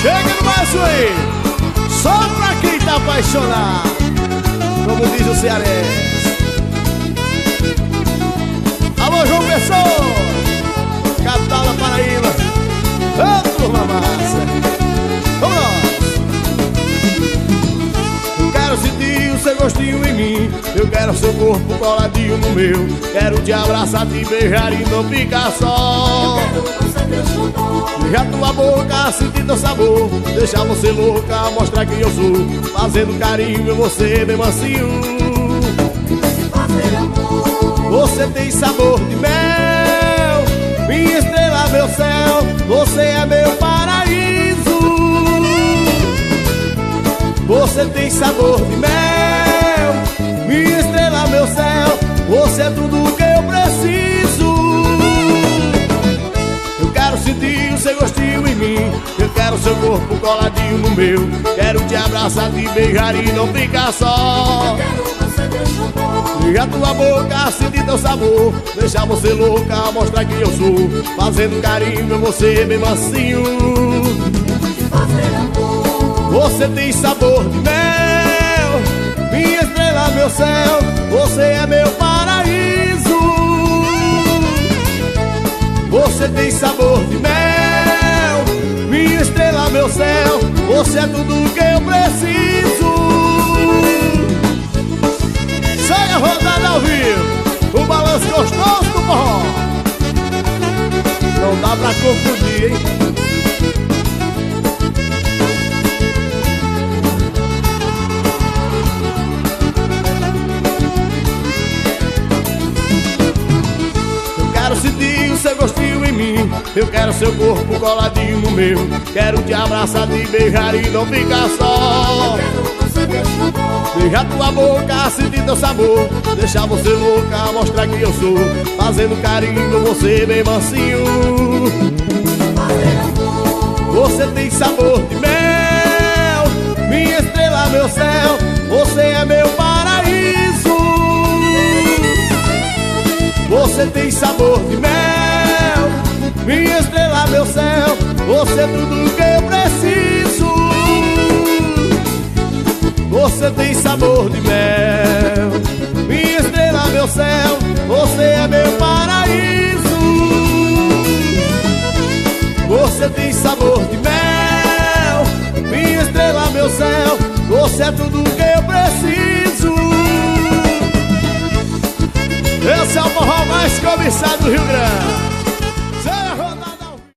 Chega no baixo aí. Só pra quem tá apaixonado. Como diz o cearense gostinho em mim. Eu quero seu corpo coladinho no meu. Quero te abraçar, te beijar e não ficar só. Eu quero você meu xodó Beijar tua boca, sentir teu sabor. Deixar você louca, mostrar quem eu sou. Fazendo carinho em você, bem Fazer amor. Você tem sabor de mel. Minha estrela, meu céu. Você é meu paraíso. Você tem sabor de mel meu céu Você é tudo que eu preciso. Eu quero sentir o seu gostinho em mim Eu quero seu corpo coladinho no meu. Quero te abraçar, te beijar e não ficar só. Xodó Liga tua boca, sentir teu sabor. Deixar você louca, mostrar quem eu sou. Fazendo carinho em você bem macio Fazer amor. Você tem sabor de mel Meu céu Você é meu paraíso. Você tem sabor de mel Minha estrela, meu céu Você é tudo que eu preciso. Chega rodada ao vivo O balanço gostoso do forró. Não dá pra confundir, hein? Seu gostinho em mim. Eu quero seu corpo coladinho no meu. Quero te abraçar, te beijar e não ficar só. Beijar tua boca, sentir teu sabor. Deixar você louca, mostrar quem eu sou. Fazendo carinho, você bem mansinho. Você tem sabor de mel. Minha estrela, meu céu. Você é meu paraíso. Você tem sabor de mel Minha estrela, meu céu Você é tudo que eu preciso. Você tem sabor de mel. Minha estrela, meu céu Você é meu paraíso. Você tem sabor de mel. Minha estrela, meu céu Você é tudo que eu preciso. Esse é o forró mais cobiçado do Rio Grande